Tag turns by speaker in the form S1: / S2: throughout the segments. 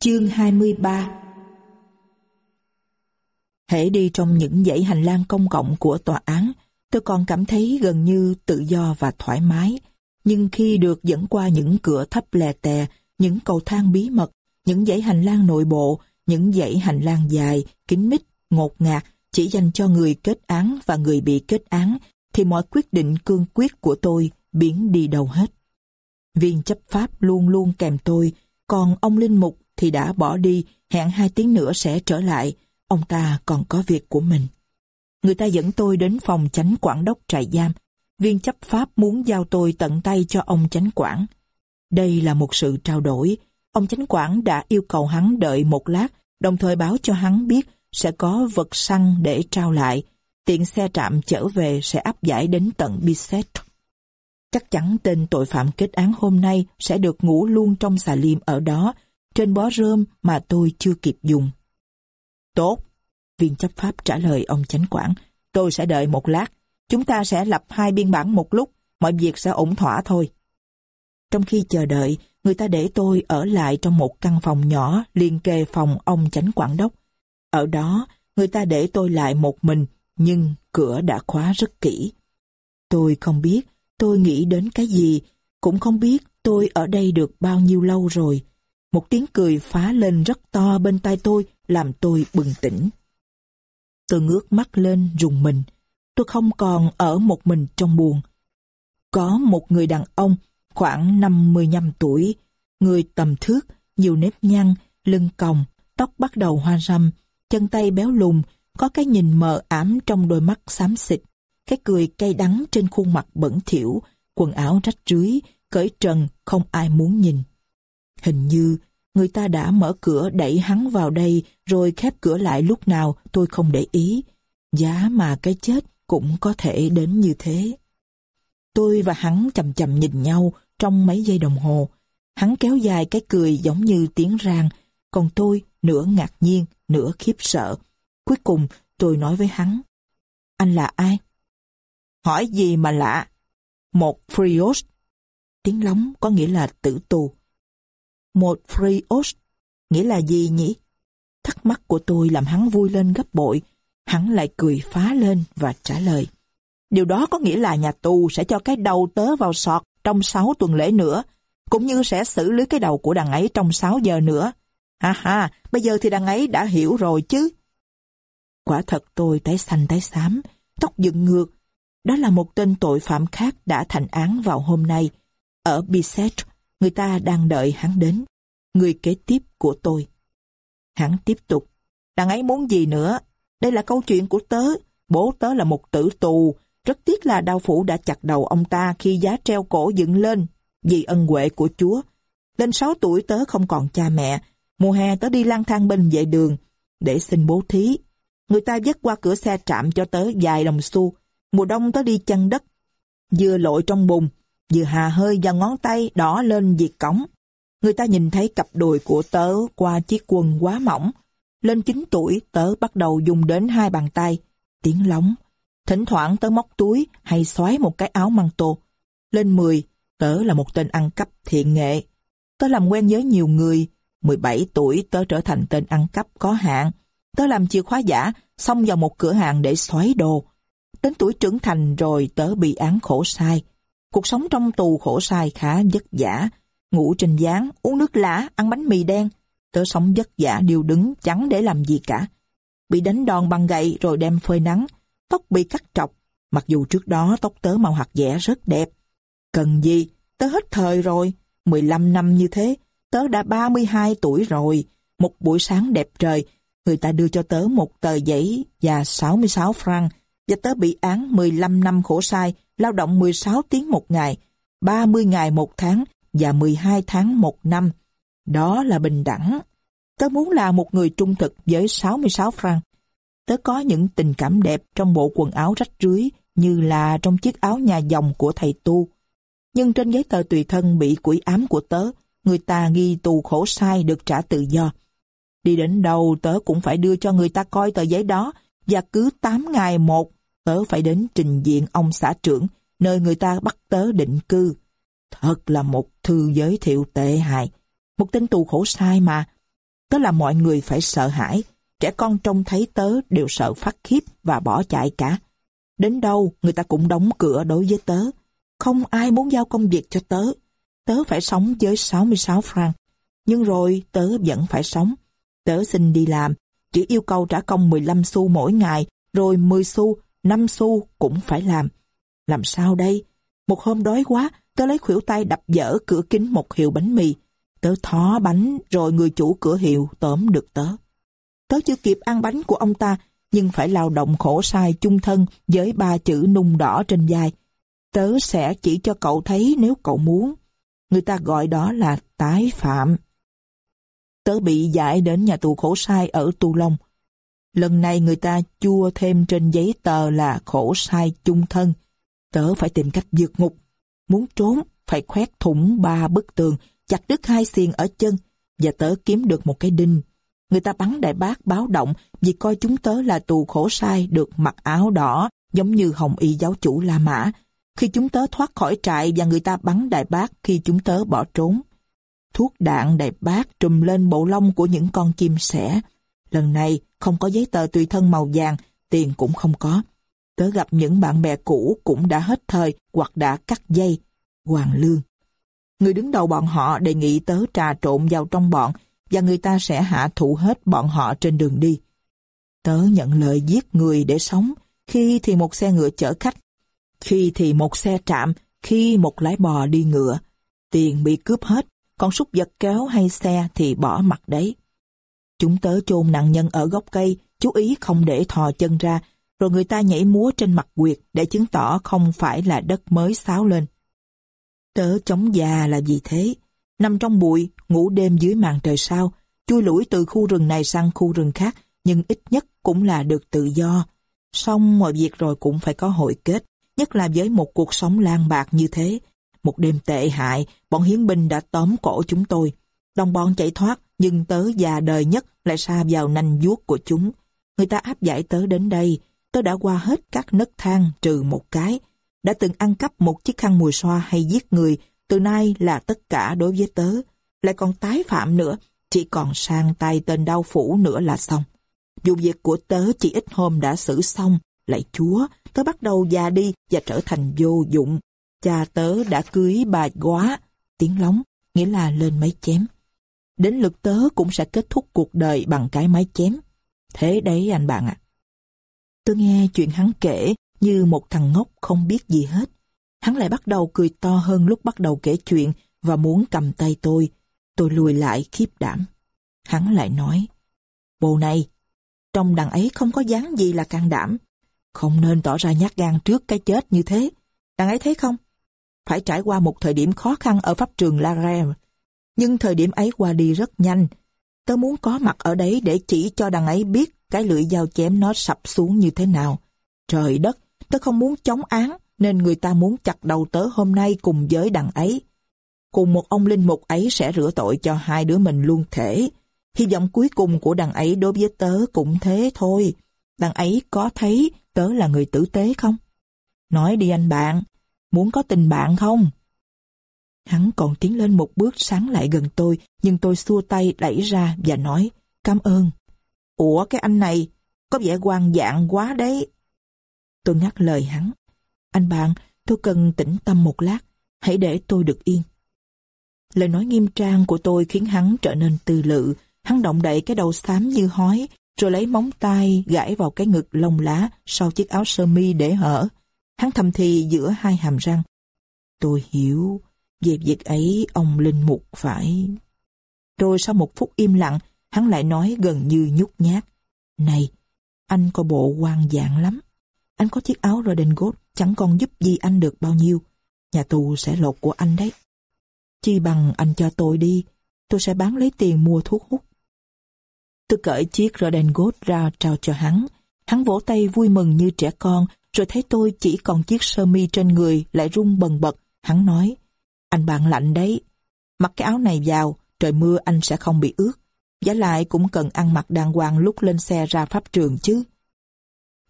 S1: Chương 23 Hễ đi trong những dãy hành lang công cộng của tòa án, tôi còn cảm thấy gần như tự do và thoải mái. Nhưng khi được dẫn qua những cửa thấp lè tè, những cầu thang bí mật, những dãy hành lang nội bộ, những dãy hành lang dài, kín mít, ngột ngạt, chỉ dành cho người kết án và người bị kết án, thì mọi quyết định cương quyết của tôi biến đi đâu hết. Viên chấp pháp luôn luôn kèm tôi, còn ông Linh Mục thì đã bỏ đi, hẹn hai tiếng nữa sẽ trở lại. Ông ta còn có việc của mình. Người ta dẫn tôi đến phòng chánh quản đốc trại giam. Viên chấp pháp muốn giao tôi tận tay cho ông chánh quản. Đây là một sự trao đổi. Ông chánh quản đã yêu cầu hắn đợi một lát, đồng thời báo cho hắn biết sẽ có vật săn để trao lại. Tiện xe trạm trở về sẽ áp giải đến tận Bisset. Chắc chắn tên tội phạm kết án hôm nay sẽ được ngủ luôn trong xà liêm ở đó, trên bó rơm mà tôi chưa kịp dùng. Tốt, viên chấp pháp trả lời ông chánh quản. Tôi sẽ đợi một lát. Chúng ta sẽ lập hai biên bản một lúc, mọi việc sẽ ổn thỏa thôi. Trong khi chờ đợi, người ta để tôi ở lại trong một căn phòng nhỏ liên kề phòng ông chánh quản đốc. Ở đó, người ta để tôi lại một mình, nhưng cửa đã khóa rất kỹ. Tôi không biết tôi nghĩ đến cái gì, cũng không biết tôi ở đây được bao nhiêu lâu rồi. Một tiếng cười phá lên rất to bên tai tôi làm tôi bừng tỉnh. Tôi ngước mắt lên rùng mình. Tôi không còn ở một mình trong buồn. Có một người đàn ông khoảng 55 tuổi, người tầm thước, nhiều nếp nhăn, lưng còng, tóc bắt đầu hoa râm, chân tay béo lùn, có cái nhìn mờ ám trong đôi mắt xám xịt, cái cười cay đắng trên khuôn mặt bẩn thỉu, quần áo rách rưới, cởi trần không ai muốn nhìn. Hình như người ta đã mở cửa đẩy hắn vào đây rồi khép cửa lại lúc nào tôi không để ý. Giá mà cái chết cũng có thể đến như thế. Tôi và hắn chầm chầm nhìn nhau trong mấy giây đồng hồ. Hắn kéo dài cái cười giống như tiếng rang, còn tôi nửa ngạc nhiên, nửa khiếp sợ. Cuối cùng tôi nói với hắn, anh là ai? Hỏi gì mà lạ? Một Frios. Tiếng lóng có nghĩa là tử tù. Một Frios nghĩa là gì nhỉ? Thắc mắc của tôi làm hắn vui lên gấp bội. Hắn lại cười phá lên và trả lời. Điều đó có nghĩa là nhà tù sẽ cho cái đầu tớ vào sọt trong 6 tuần lễ nữa, cũng như sẽ xử lý cái đầu của đằng ấy trong 6 giờ nữa. Ha ha, bây giờ thì đằng ấy đã hiểu rồi chứ. Quả thật tôi tái xanh tái xám, tóc dựng ngược. Đó là một tên tội phạm khác đã thành án vào hôm nay. Ở Bisset, người ta đang đợi hắn đến. Người kế tiếp của tôi. Hắn tiếp tục. Đằng ấy muốn gì nữa? Đây là câu chuyện của tớ. Bố tớ là một tử tù. Rất tiếc là đao phủ đã chặt đầu ông ta khi giá treo cổ dựng lên. Vì ân huệ của Chúa. Lên 6 tuổi tớ không còn cha mẹ. Mùa hè tớ đi lang thang bên vệ đường để xin bố thí. Người ta dắt qua cửa xe trạm cho tớ vài đồng xu. Mùa đông tớ đi chân đất. Vừa lội trong bùn, vừa hà hơi và ngón tay đỏ lên diệt cổng. Người ta nhìn thấy cặp đùi của tớ qua chiếc quần quá mỏng. Lên 9 tuổi, tớ bắt đầu dùng đến hai bàn tay, tiếng lóng. Thỉnh thoảng tớ móc túi hay xoáy một cái áo măng tô. Lên 10, tớ là một tên ăn cắp thiện nghệ. Tớ làm quen với nhiều người. 17 tuổi tớ trở thành tên ăn cắp có hạn. Tớ làm chìa khóa giả, xong vào một cửa hàng để xoáy đồ. Đến tuổi trưởng thành rồi tớ bị án khổ sai. Cuộc sống trong tù khổ sai khá vất vả. Ngủ trên gián, uống nước lá, ăn bánh mì đen. Tớ sống vất vả điều đứng, chẳng để làm gì cả. Bị đánh đòn bằng gậy rồi đem phơi nắng. Tóc bị cắt trọc. Mặc dù trước đó tóc tớ màu hạt dẻ rất đẹp. Cần gì? Tớ hết thời rồi. 15 năm như thế, tớ đã 32 tuổi rồi. Một buổi sáng đẹp trời, người ta đưa cho tớ một tờ giấy và 66 franc và tớ bị án 15 năm khổ sai, lao động 16 tiếng một ngày, 30 ngày một tháng và 12 tháng một năm. Đó là bình đẳng. Tớ muốn là một người trung thực với 66 franc. Tớ có những tình cảm đẹp trong bộ quần áo rách rưới như là trong chiếc áo nhà dòng của thầy tu. Nhưng trên giấy tờ tùy thân bị quỷ ám của tớ, người ta ghi tù khổ sai được trả tự do. Đi đến đâu tớ cũng phải đưa cho người ta coi tờ giấy đó và cứ 8 ngày một tớ phải đến trình diện ông xã trưởng nơi người ta bắt tớ định cư. Thật là một thư giới thiệu tệ hại. Một tên tù khổ sai mà. Tớ là mọi người phải sợ hãi. Trẻ con trông thấy tớ đều sợ phát khiếp và bỏ chạy cả. Đến đâu người ta cũng đóng cửa đối với tớ. Không ai muốn giao công việc cho tớ. Tớ phải sống với 66 franc. Nhưng rồi tớ vẫn phải sống. Tớ xin đi làm, chỉ yêu cầu trả công 15 xu mỗi ngày, rồi 10 xu, 5 xu cũng phải làm. Làm sao đây? Một hôm đói quá, tớ lấy khuỷu tay đập dở cửa kính một hiệu bánh mì. Tớ thó bánh, rồi người chủ cửa hiệu tóm được tớ. Tớ chưa kịp ăn bánh của ông ta, nhưng phải lao động khổ sai chung thân với ba chữ nung đỏ trên vai. Tớ sẽ chỉ cho cậu thấy nếu cậu muốn. Người ta gọi đó là tái phạm. Tớ bị giải đến nhà tù khổ sai ở Tu Long. Lần này người ta chua thêm trên giấy tờ là khổ sai chung thân. Tớ phải tìm cách vượt ngục. Muốn trốn, phải khoét thủng ba bức tường, chặt đứt hai xiên ở chân, và tớ kiếm được một cái đinh. Người ta bắn đại bác báo động vì coi chúng tớ là tù khổ sai được mặc áo đỏ, giống như hồng y giáo chủ La Mã. Khi chúng tớ thoát khỏi trại và người ta bắn đại bác khi chúng tớ bỏ trốn. Thuốc đạn đại bác trùm lên bộ lông của những con chim sẻ. Lần này không có giấy tờ tùy thân màu vàng, tiền cũng không có. Tớ gặp những bạn bè cũ cũng đã hết thời hoặc đã cắt dây. Hoàng Lương. Người đứng đầu bọn họ đề nghị tớ trà trộn vào trong bọn và người ta sẽ hạ thủ hết bọn họ trên đường đi. Tớ nhận lời giết người để sống, khi thì một xe ngựa chở khách, khi thì một xe trạm, khi một lái bò đi ngựa. Tiền bị cướp hết, còn súc vật kéo hay xe thì bỏ mặt đấy. Chúng tớ chôn nạn nhân ở gốc cây, chú ý không để thò chân ra, rồi người ta nhảy múa trên mặt quyệt để chứng tỏ không phải là đất mới xáo lên. Tớ chống già là gì thế? Nằm trong bụi, ngủ đêm dưới màn trời sao, chui lủi từ khu rừng này sang khu rừng khác, nhưng ít nhất cũng là được tự do. Xong mọi việc rồi cũng phải có hội kết, nhất là với một cuộc sống lang bạc như thế. Một đêm tệ hại, bọn hiến binh đã tóm cổ chúng tôi. Đồng bọn chạy thoát, nhưng tớ già đời nhất lại xa vào nanh vuốt của chúng. Người ta áp giải tớ đến đây, tớ đã qua hết các nấc thang trừ một cái. Đã từng ăn cắp một chiếc khăn mùi xoa hay giết người, từ nay là tất cả đối với tớ. Lại còn tái phạm nữa, chỉ còn sang tay tên đau phủ nữa là xong. Dù việc của tớ chỉ ít hôm đã xử xong, lại chúa, tớ bắt đầu già đi và trở thành vô dụng. Cha tớ đã cưới bà quá, tiếng lóng, nghĩa là lên mấy chém. Đến lượt tớ cũng sẽ kết thúc cuộc đời bằng cái máy chém. Thế đấy anh bạn ạ. Tôi nghe chuyện hắn kể như một thằng ngốc không biết gì hết. Hắn lại bắt đầu cười to hơn lúc bắt đầu kể chuyện và muốn cầm tay tôi. Tôi lùi lại khiếp đảm. Hắn lại nói, Bồ này, trong đằng ấy không có dáng gì là can đảm. Không nên tỏ ra nhát gan trước cái chết như thế. Đằng ấy thấy không? Phải trải qua một thời điểm khó khăn ở pháp trường La Rêve. Nhưng thời điểm ấy qua đi rất nhanh. Tớ muốn có mặt ở đấy để chỉ cho đằng ấy biết cái lưỡi dao chém nó sập xuống như thế nào. Trời đất, tớ không muốn chống án, nên người ta muốn chặt đầu tớ hôm nay cùng với đằng ấy. Cùng một ông linh mục ấy sẽ rửa tội cho hai đứa mình luôn thể. Hy vọng cuối cùng của đằng ấy đối với tớ cũng thế thôi. Đằng ấy có thấy tớ là người tử tế không? Nói đi anh bạn, muốn có tình bạn không? Hắn còn tiến lên một bước sáng lại gần tôi, nhưng tôi xua tay đẩy ra và nói, cảm ơn. Ủa cái anh này, có vẻ quan dạng quá đấy. Tôi ngắt lời hắn. Anh bạn, tôi cần tĩnh tâm một lát, hãy để tôi được yên. Lời nói nghiêm trang của tôi khiến hắn trở nên tư lự, hắn động đậy cái đầu xám như hói, rồi lấy móng tay gãi vào cái ngực lông lá sau chiếc áo sơ mi để hở. Hắn thầm thì giữa hai hàm răng. Tôi hiểu, về việc ấy ông Linh Mục phải... Rồi sau một phút im lặng, hắn lại nói gần như nhút nhát. Này, anh có bộ quan dạng lắm. Anh có chiếc áo Redingot chẳng còn giúp gì anh được bao nhiêu. Nhà tù sẽ lột của anh đấy. Chi bằng anh cho tôi đi, tôi sẽ bán lấy tiền mua thuốc hút. Tôi cởi chiếc Redingot ra trao cho hắn. Hắn vỗ tay vui mừng như trẻ con, rồi thấy tôi chỉ còn chiếc sơ mi trên người lại rung bần bật. Hắn nói, anh bạn lạnh đấy. Mặc cái áo này vào, trời mưa anh sẽ không bị ướt. Giá lại cũng cần ăn mặc đàng hoàng lúc lên xe ra pháp trường chứ.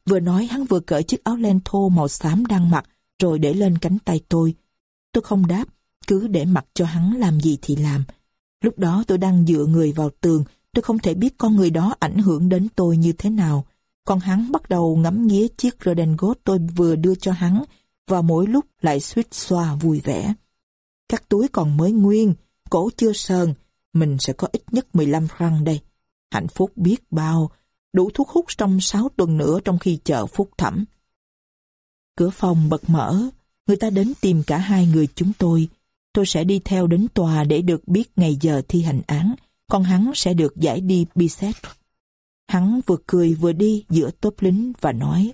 S1: Vừa nói hắn vừa cởi chiếc áo len thô màu xám đang mặc, rồi để lên cánh tay tôi. Tôi không đáp, cứ để mặc cho hắn làm gì thì làm. Lúc đó tôi đang dựa người vào tường, tôi không thể biết con người đó ảnh hưởng đến tôi như thế nào. Còn hắn bắt đầu ngắm nghía chiếc redingot tôi vừa đưa cho hắn và mỗi lúc lại suýt xoa vui vẻ. Các túi còn mới nguyên, cổ chưa sờn, mình sẽ có ít nhất 15 răng đây. Hạnh phúc biết bao, đủ thuốc hút trong 6 tuần nữa trong khi chờ phúc thẩm. Cửa phòng bật mở, người ta đến tìm cả hai người chúng tôi. Tôi sẽ đi theo đến tòa để được biết ngày giờ thi hành án, còn hắn sẽ được giải đi Bisset. Hắn vừa cười vừa đi giữa tốp lính và nói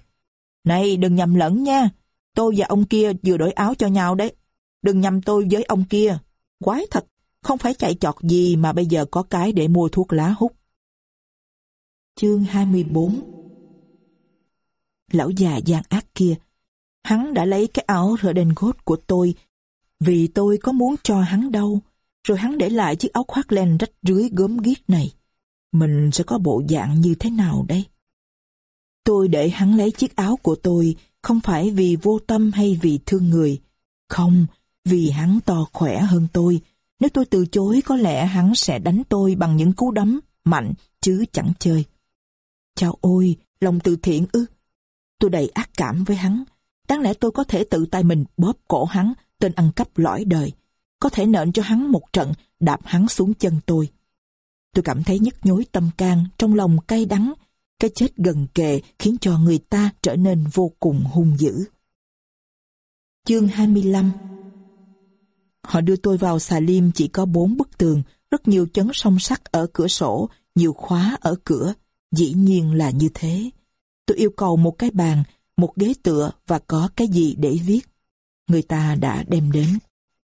S1: Này đừng nhầm lẫn nha, tôi và ông kia vừa đổi áo cho nhau đấy. Đừng nhầm tôi với ông kia. Quái thật, không phải chạy chọt gì mà bây giờ có cái để mua thuốc lá hút. Chương 24 Lão già gian ác kia, hắn đã lấy cái áo redingot của tôi vì tôi có muốn cho hắn đâu, rồi hắn để lại chiếc áo khoác len rách rưới gớm ghiếc này. Mình sẽ có bộ dạng như thế nào đây? Tôi để hắn lấy chiếc áo của tôi không phải vì vô tâm hay vì thương người. Không, vì hắn to khỏe hơn tôi. Nếu tôi từ chối có lẽ hắn sẽ đánh tôi bằng những cú đấm mạnh chứ chẳng chơi. Chào ôi, lòng từ thiện ư. Tôi đầy ác cảm với hắn. Đáng lẽ tôi có thể tự tay mình bóp cổ hắn, tên ăn cắp lõi đời. Có thể nện cho hắn một trận, đạp hắn xuống chân tôi. Tôi cảm thấy nhức nhối tâm can, trong lòng cay đắng. Cái chết gần kề khiến cho người ta trở nên vô cùng hung dữ. Chương 25 Họ đưa tôi vào xà lim chỉ có bốn bức tường, rất nhiều chấn song sắt ở cửa sổ, nhiều khóa ở cửa. Dĩ nhiên là như thế. Tôi yêu cầu một cái bàn, một ghế tựa và có cái gì để viết. Người ta đã đem đến.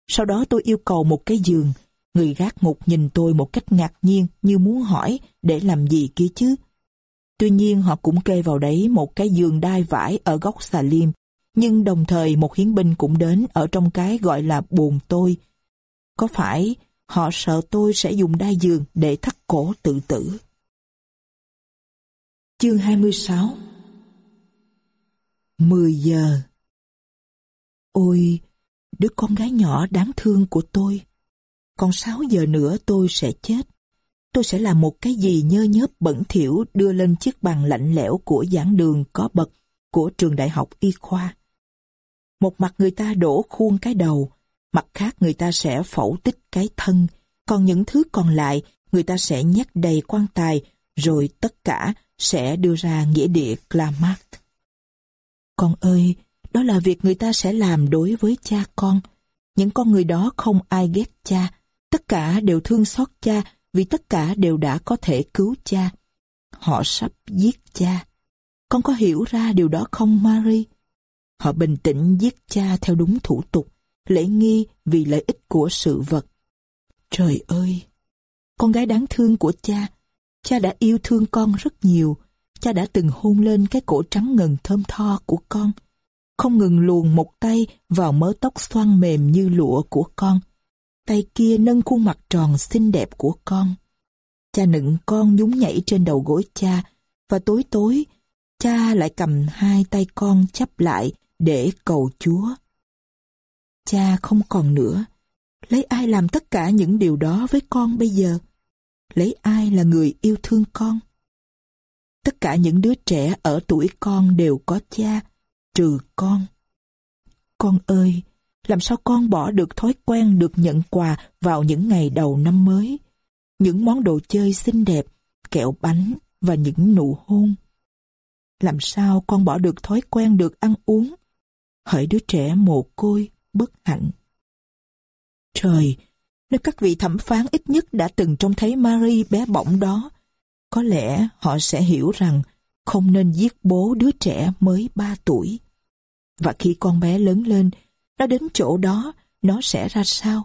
S1: Sau đó tôi yêu cầu một cái giường. Người gác ngục nhìn tôi một cách ngạc nhiên như muốn hỏi để làm gì kia chứ. Tuy nhiên họ cũng kê vào đấy một cái giường đai vải ở góc xà lim nhưng đồng thời một hiến binh cũng đến ở trong cái gọi là buồn tôi. Có phải họ sợ tôi sẽ dùng đai giường để thắt cổ tự tử? Chương 26 10 giờ Ôi, đứa con gái nhỏ đáng thương của tôi. Còn 6 giờ nữa tôi sẽ chết. Tôi sẽ làm một cái gì nhơ nhớp bẩn thỉu đưa lên chiếc bàn lạnh lẽo của giảng đường có bậc của trường đại học y khoa. Một mặt người ta đổ khuôn cái đầu, mặt khác người ta sẽ phẫu tích cái thân, còn những thứ còn lại người ta sẽ nhét đầy quan tài, rồi tất cả sẽ đưa ra nghĩa địa clamart. Con ơi, đó là việc người ta sẽ làm đối với cha con. Những con người đó không ai ghét cha, tất cả đều thương xót cha vì tất cả đều đã có thể cứu cha. Họ sắp giết cha. Con có hiểu ra điều đó không Marie? Họ bình tĩnh giết cha theo đúng thủ tục, lễ nghi vì lợi ích của sự vật. Trời ơi! Con gái đáng thương của cha, cha đã yêu thương con rất nhiều, cha đã từng hôn lên cái cổ trắng ngần thơm tho của con, không ngừng luồn một tay vào mớ tóc xoăn mềm như lụa của con. Tay kia nâng khuôn mặt tròn xinh đẹp của con. Cha nựng con nhún nhảy trên đầu gối cha, và tối tối, cha lại cầm hai tay con chắp lại để cầu Chúa. Cha không còn nữa, lấy ai làm tất cả những điều đó với con bây giờ? Lấy ai là người yêu thương con? Tất cả những đứa trẻ ở tuổi con đều có cha, trừ con. Con ơi, làm sao con bỏ được thói quen được nhận quà vào những ngày đầu năm mới? Những món đồ chơi xinh đẹp, kẹo bánh và những nụ hôn. Làm sao con bỏ được thói quen được ăn uống, hỡi đứa trẻ mồ côi, bất hạnh. Trời, nếu các vị thẩm phán ít nhất đã từng trông thấy Marie bé bỏng đó, có lẽ họ sẽ hiểu rằng không nên giết bố đứa trẻ mới ba tuổi. Và khi con bé lớn lên, nó đến chỗ đó, nó sẽ ra sao?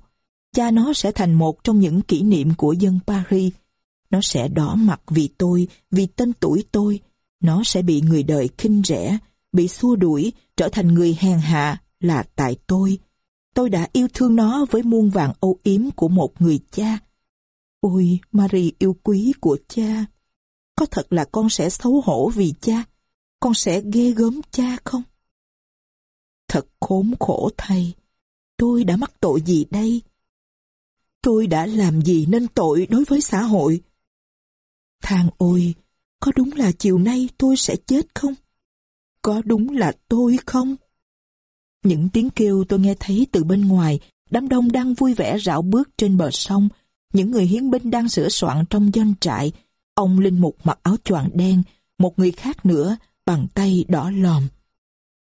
S1: Cha nó sẽ thành một trong những kỷ niệm của dân Paris. Nó sẽ đỏ mặt vì tôi, vì tên tuổi tôi. Nó sẽ bị người đời khinh rẻ, bị xua đuổi, trở thành người hèn hạ là tại tôi. Tôi đã yêu thương nó với muôn vàng âu yếm của một người cha. Ôi, Marie yêu quý của cha. Có thật là con sẽ xấu hổ vì cha? Con sẽ ghê gớm cha không? Thật khốn khổ thầy Tôi đã mắc tội gì đây? Tôi đã làm gì nên tội đối với xã hội? Thang ôi, có đúng là chiều nay tôi sẽ chết không? Có đúng là tôi không? Những tiếng kêu tôi nghe thấy từ bên ngoài, đám đông đang vui vẻ rảo bước trên bờ sông, những người hiến binh đang sửa soạn trong doanh trại, ông Linh Mục mặc áo choàng đen, một người khác nữa bằng tay đỏ lòm.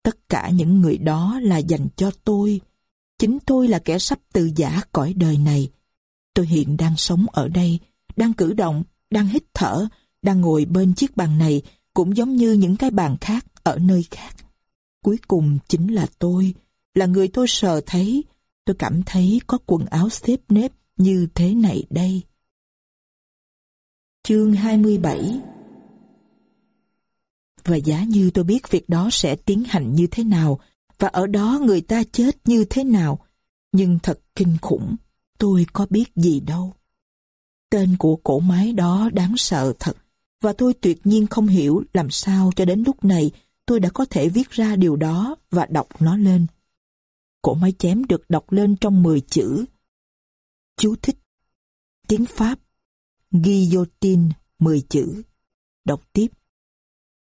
S1: Tất cả những người đó là dành cho tôi. Chính tôi là kẻ sắp từ giả cõi đời này. Tôi hiện đang sống ở đây, đang cử động, đang hít thở, đang ngồi bên chiếc bàn này cũng giống như những cái bàn khác ở nơi khác. Cuối cùng chính là tôi, là người tôi sờ thấy. Tôi cảm thấy có quần áo xếp nếp như thế này đây. Chương 27 Và giá như tôi biết việc đó sẽ tiến hành như thế nào, và ở đó người ta chết như thế nào, nhưng thật kinh khủng, tôi có biết gì đâu. Tên của cổ máy đó đáng sợ thật, và tôi tuyệt nhiên không hiểu làm sao cho đến lúc này tôi đã có thể viết ra điều đó và đọc nó lên. Cổ máy chém được đọc lên trong 10 chữ. Chú thích. Tiếng Pháp. Guillotine, 10 chữ. Đọc tiếp.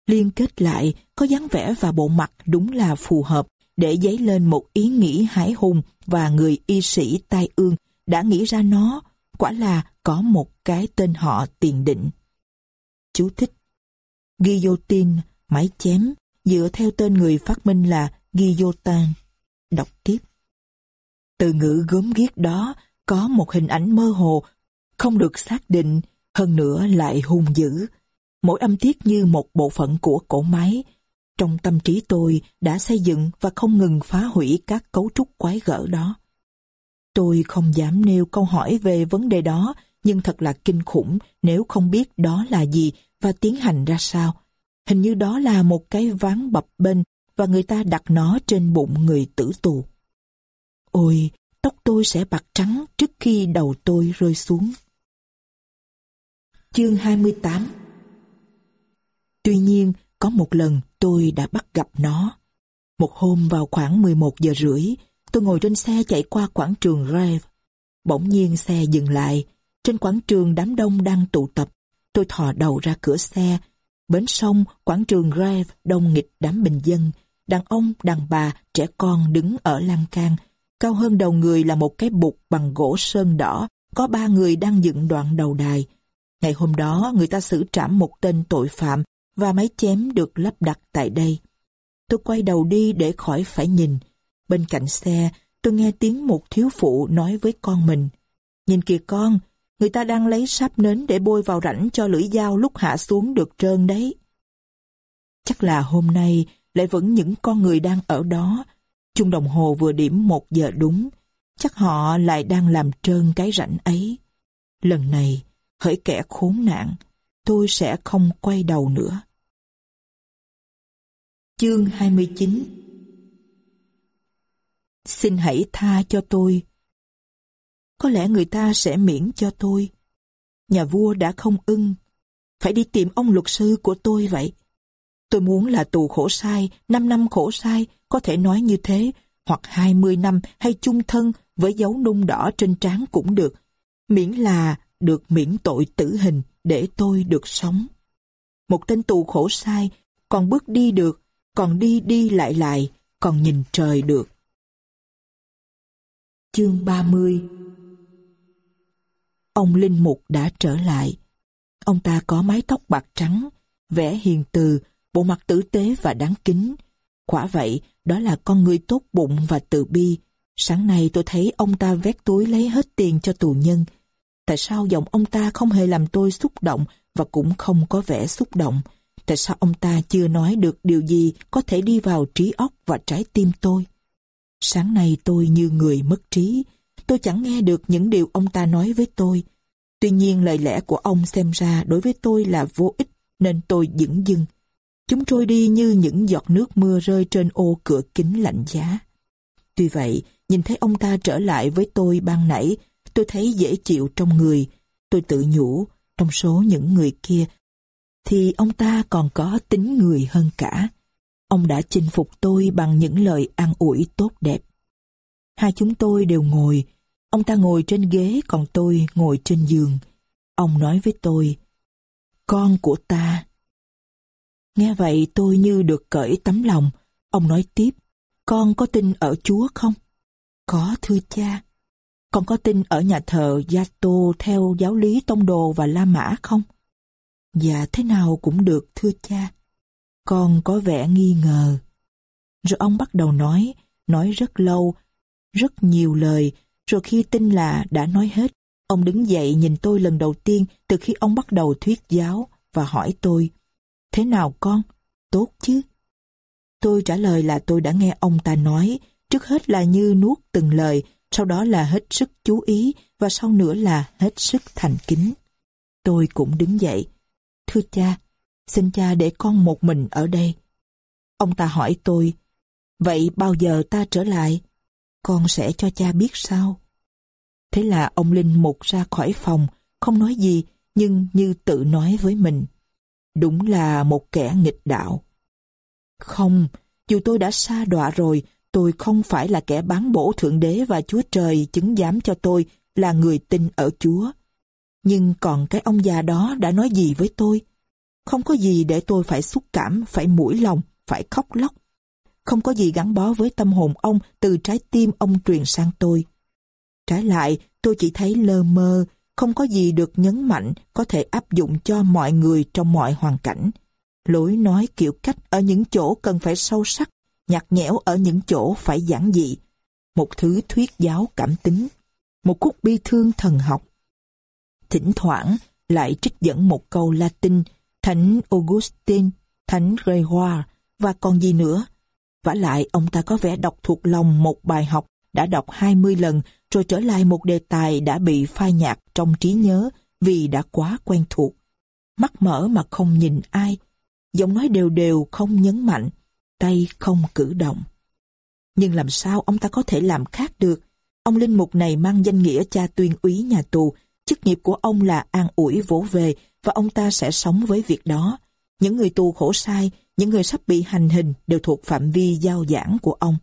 S1: Liên kết lại, có dáng vẻ và bộ mặt đúng là phù hợp để dấy lên một ý nghĩ hải hùng và người y sĩ tai ương đã nghĩ ra nó, quả là có một cái tên họ tiền định. Chú thích. Guillotine, máy chém, dựa theo tên người phát minh là Giotan Đọc tiếp. Từ ngữ gớm ghiếc đó có một hình ảnh mơ hồ, không được xác định, hơn nữa lại hung dữ. Mỗi âm tiết như một bộ phận của cổ máy. Trong tâm trí tôi đã xây dựng và không ngừng phá hủy các cấu trúc quái gở đó. Tôi không dám nêu câu hỏi về vấn đề đó, nhưng thật là kinh khủng nếu không biết đó là gì và tiến hành ra sao. Hình như đó là một cái ván bập bên và người ta đặt nó trên bụng người tử tù. Ôi, tóc tôi sẽ bạc trắng trước khi đầu tôi rơi xuống. Chương 28 Tuy nhiên, có một lần tôi đã bắt gặp nó. Một hôm vào khoảng 11 giờ rưỡi, tôi ngồi trên xe chạy qua quảng trường Rave. Bỗng nhiên xe dừng lại. Trên quảng trường đám đông đang tụ tập. Tôi thò đầu ra cửa xe. Bến sông, quảng trường Grave đông nghịch đám bình dân. Đàn ông, đàn bà, trẻ con đứng ở lan can. Cao hơn đầu người là một cái bục bằng gỗ sơn đỏ. Có ba người đang dựng đoạn đầu đài. Ngày hôm đó, người ta xử trảm một tên tội phạm và máy chém được lắp đặt tại đây. Tôi quay đầu đi để khỏi phải nhìn. Bên cạnh xe, tôi nghe tiếng một thiếu phụ nói với con mình. Nhìn kìa con, người ta đang lấy sáp nến để bôi vào rãnh cho lưỡi dao lúc hạ xuống được trơn đấy. Chắc là hôm nay lại vẫn những con người đang ở đó. Chung đồng hồ vừa điểm một giờ đúng. Chắc họ lại đang làm trơn cái rãnh ấy. Lần này, hỡi kẻ khốn nạn, tôi sẽ không quay đầu nữa. Chương 29 Xin hãy tha cho tôi. Có lẽ người ta sẽ miễn cho tôi. Nhà vua đã không ưng. Phải đi tìm ông luật sư của tôi vậy. Tôi muốn là tù khổ sai, 5 năm khổ sai, có thể nói như thế, hoặc 20 năm hay chung thân với dấu nung đỏ trên trán cũng được. Miễn là được miễn tội tử hình để tôi được sống. Một tên tù khổ sai, còn bước đi được, còn đi đi lại lại, còn nhìn trời được. Chương 30 Ông Linh Mục đã trở lại. Ông ta có mái tóc bạc trắng, vẻ hiền từ, bộ mặt tử tế và đáng kính. Quả vậy, đó là con người tốt bụng và từ bi. Sáng nay tôi thấy ông ta vét túi lấy hết tiền cho tù nhân. Tại sao giọng ông ta không hề làm tôi xúc động và cũng không có vẻ xúc động? Tại sao ông ta chưa nói được điều gì có thể đi vào trí óc và trái tim tôi? Sáng nay tôi như người mất trí. Tôi chẳng nghe được những điều ông ta nói với tôi. Tuy nhiên lời lẽ của ông xem ra đối với tôi là vô ích nên tôi dững dưng. Chúng trôi đi như những giọt nước mưa rơi trên ô cửa kính lạnh giá. Tuy vậy, nhìn thấy ông ta trở lại với tôi ban nãy, tôi thấy dễ chịu trong người. Tôi tự nhủ, trong số những người kia, thì ông ta còn có tính người hơn cả. Ông đã chinh phục tôi bằng những lời an ủi tốt đẹp. Hai chúng tôi đều ngồi, ông ta ngồi trên ghế còn tôi ngồi trên giường. Ông nói với tôi, con của ta. Nghe vậy tôi như được cởi tấm lòng. Ông nói tiếp, con có tin ở Chúa không? Có thưa cha. Con có tin ở nhà thờ Gia Tô theo giáo lý Tông Đồ và La Mã không? Dạ thế nào cũng được thưa cha. Con có vẻ nghi ngờ. Rồi ông bắt đầu nói, nói rất lâu, rất nhiều lời, rồi khi tin là đã nói hết, ông đứng dậy nhìn tôi lần đầu tiên từ khi ông bắt đầu thuyết giáo và hỏi tôi, Thế nào con? Tốt chứ? Tôi trả lời là tôi đã nghe ông ta nói, trước hết là như nuốt từng lời, sau đó là hết sức chú ý và sau nữa là hết sức thành kính. Tôi cũng đứng dậy. Thưa cha, xin cha để con một mình ở đây. Ông ta hỏi tôi, vậy bao giờ ta trở lại? Con sẽ cho cha biết sao? Thế là ông Linh Mục ra khỏi phòng, không nói gì, nhưng như tự nói với mình. Đúng là một kẻ nghịch đạo. Không, dù tôi đã xa đọa rồi, tôi không phải là kẻ bán bổ Thượng Đế và Chúa Trời chứng giám cho tôi là người tin ở Chúa. Nhưng còn cái ông già đó đã nói gì với tôi? Không có gì để tôi phải xúc cảm, phải mũi lòng, phải khóc lóc. Không có gì gắn bó với tâm hồn ông từ trái tim ông truyền sang tôi. Trái lại, tôi chỉ thấy lơ mơ, không có gì được nhấn mạnh có thể áp dụng cho mọi người trong mọi hoàn cảnh. Lối nói kiểu cách ở những chỗ cần phải sâu sắc, nhạt nhẽo ở những chỗ phải giản dị. Một thứ thuyết giáo cảm tính, một khúc bi thương thần học. Thỉnh thoảng lại trích dẫn một câu Latin, Thánh Augustine, Thánh Gregoire và còn gì nữa vả lại ông ta có vẻ đọc thuộc lòng một bài học đã đọc 20 lần rồi trở lại một đề tài đã bị phai nhạt trong trí nhớ vì đã quá quen thuộc. Mắt mở mà không nhìn ai, giọng nói đều đều không nhấn mạnh, tay không cử động. Nhưng làm sao ông ta có thể làm khác được? Ông linh mục này mang danh nghĩa cha tuyên úy nhà tù, chức nghiệp của ông là an ủi vỗ về và ông ta sẽ sống với việc đó. Những người tù khổ sai, những người sắp bị hành hình đều thuộc phạm vi giao giảng của ông.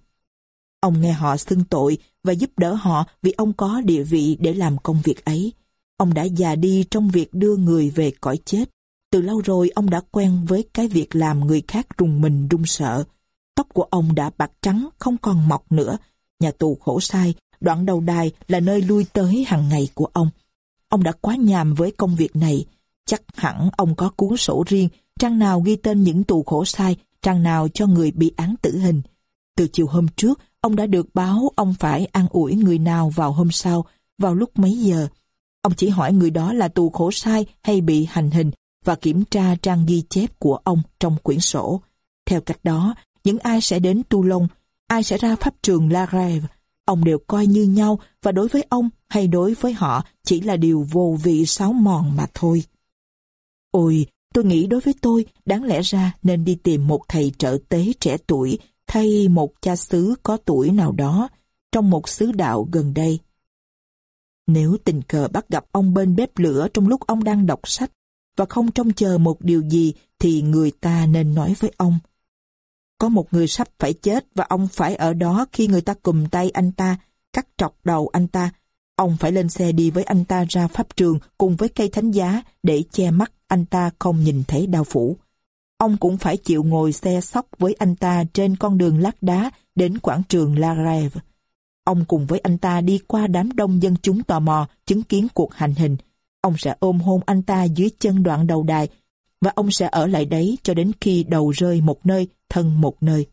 S1: Ông nghe họ xưng tội và giúp đỡ họ vì ông có địa vị để làm công việc ấy. Ông đã già đi trong việc đưa người về cõi chết. Từ lâu rồi ông đã quen với cái việc làm người khác rùng mình run sợ. Tóc của ông đã bạc trắng, không còn mọc nữa. Nhà tù khổ sai, đoạn đầu đài là nơi lui tới hàng ngày của ông. Ông đã quá nhàm với công việc này. Chắc hẳn ông có cuốn sổ riêng, trang nào ghi tên những tù khổ sai, trang nào cho người bị án tử hình. Từ chiều hôm trước, Ông đã được báo ông phải an ủi người nào vào hôm sau, vào lúc mấy giờ. Ông chỉ hỏi người đó là tù khổ sai hay bị hành hình và kiểm tra trang ghi chép của ông trong quyển sổ. Theo cách đó, những ai sẽ đến Tu Lông, ai sẽ ra pháp trường La Rêve, ông đều coi như nhau và đối với ông hay đối với họ chỉ là điều vô vị sáo mòn mà thôi. Ôi, tôi nghĩ đối với tôi, đáng lẽ ra nên đi tìm một thầy trợ tế trẻ tuổi thay một cha xứ có tuổi nào đó trong một xứ đạo gần đây. Nếu tình cờ bắt gặp ông bên bếp lửa trong lúc ông đang đọc sách và không trông chờ một điều gì thì người ta nên nói với ông. Có một người sắp phải chết và ông phải ở đó khi người ta cùm tay anh ta, cắt trọc đầu anh ta. Ông phải lên xe đi với anh ta ra pháp trường cùng với cây thánh giá để che mắt anh ta không nhìn thấy đau phủ ông cũng phải chịu ngồi xe sóc với anh ta trên con đường lát đá đến quảng trường La Rêve. Ông cùng với anh ta đi qua đám đông dân chúng tò mò chứng kiến cuộc hành hình. Ông sẽ ôm hôn anh ta dưới chân đoạn đầu đài và ông sẽ ở lại đấy cho đến khi đầu rơi một nơi, thân một nơi.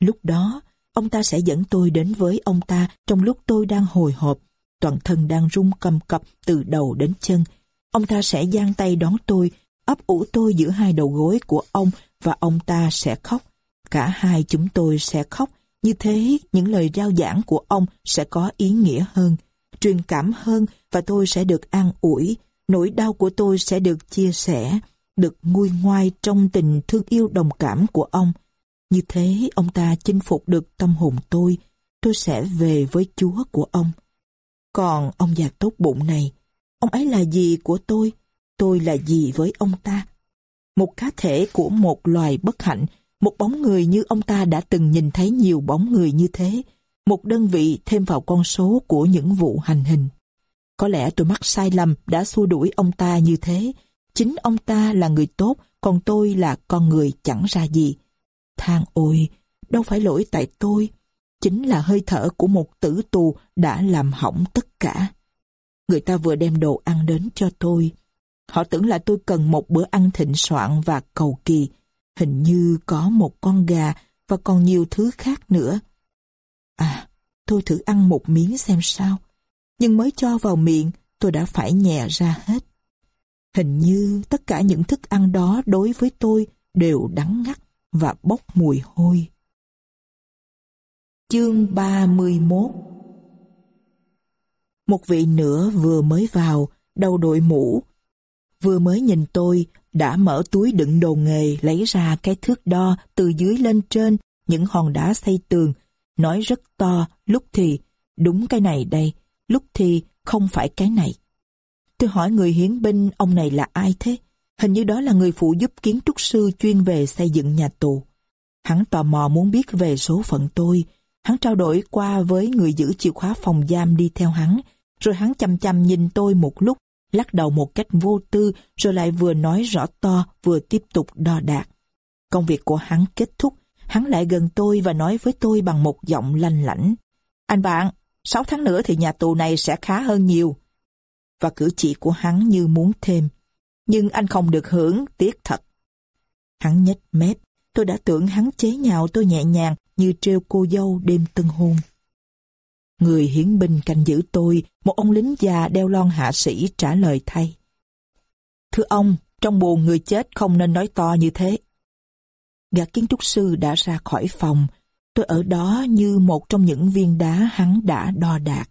S1: Lúc đó, ông ta sẽ dẫn tôi đến với ông ta trong lúc tôi đang hồi hộp, toàn thân đang run cầm cập từ đầu đến chân. Ông ta sẽ giang tay đón tôi ấp ủ tôi giữa hai đầu gối của ông và ông ta sẽ khóc. Cả hai chúng tôi sẽ khóc. Như thế, những lời giao giảng của ông sẽ có ý nghĩa hơn, truyền cảm hơn và tôi sẽ được an ủi. Nỗi đau của tôi sẽ được chia sẻ, được nguôi ngoai trong tình thương yêu đồng cảm của ông. Như thế, ông ta chinh phục được tâm hồn tôi. Tôi sẽ về với Chúa của ông. Còn ông già tốt bụng này, ông ấy là gì của tôi? tôi là gì với ông ta? Một cá thể của một loài bất hạnh, một bóng người như ông ta đã từng nhìn thấy nhiều bóng người như thế, một đơn vị thêm vào con số của những vụ hành hình. Có lẽ tôi mắc sai lầm đã xua đuổi ông ta như thế, Chính ông ta là người tốt, còn tôi là con người chẳng ra gì. Than ôi, đâu phải lỗi tại tôi. Chính là hơi thở của một tử tù đã làm hỏng tất cả. Người ta vừa đem đồ ăn đến cho tôi. Họ tưởng là tôi cần một bữa ăn thịnh soạn và cầu kỳ. Hình như có một con gà và còn nhiều thứ khác nữa. À, tôi thử ăn một miếng xem sao. Nhưng mới cho vào miệng, tôi đã phải nhẹ ra hết. Hình như tất cả những thức ăn đó đối với tôi đều đắng ngắt và bốc mùi hôi. Chương 31 một vị nữa vừa mới vào, đầu đội mũ. Vừa mới nhìn tôi, đã mở túi đựng đồ nghề lấy ra cái thước đo từ dưới lên trên những hòn đá xây tường, nói rất to, lúc thì đúng cái này đây, lúc thì không phải cái này. Tôi hỏi người hiến binh ông này là ai thế? Hình như đó là người phụ giúp kiến trúc sư chuyên về xây dựng nhà tù. Hắn tò mò muốn biết về số phận tôi. Hắn trao đổi qua với người giữ chìa khóa phòng giam đi theo hắn. Rồi hắn chăm chăm nhìn tôi một lúc, lắc đầu một cách vô tư, rồi lại vừa nói rõ to, vừa tiếp tục đo đạc. Công việc của hắn kết thúc, hắn lại gần tôi và nói với tôi bằng một giọng lanh lảnh. Anh bạn, 6 tháng nữa thì nhà tù này sẽ khá hơn nhiều. Và cử chỉ của hắn như muốn thêm. Nhưng anh không được hưởng, tiếc thật. Hắn nhếch mép, tôi đã tưởng hắn chế nhạo tôi nhẹ nhàng như trêu cô dâu đêm tân hôn. Người hiến binh canh giữ tôi, một ông lính già đeo lon hạ sĩ trả lời thay. Thưa ông, trong buồn người chết không nên nói to như thế. Gã kiến trúc sư đã ra khỏi phòng, tôi ở đó như một trong những viên đá hắn đã đo đạc.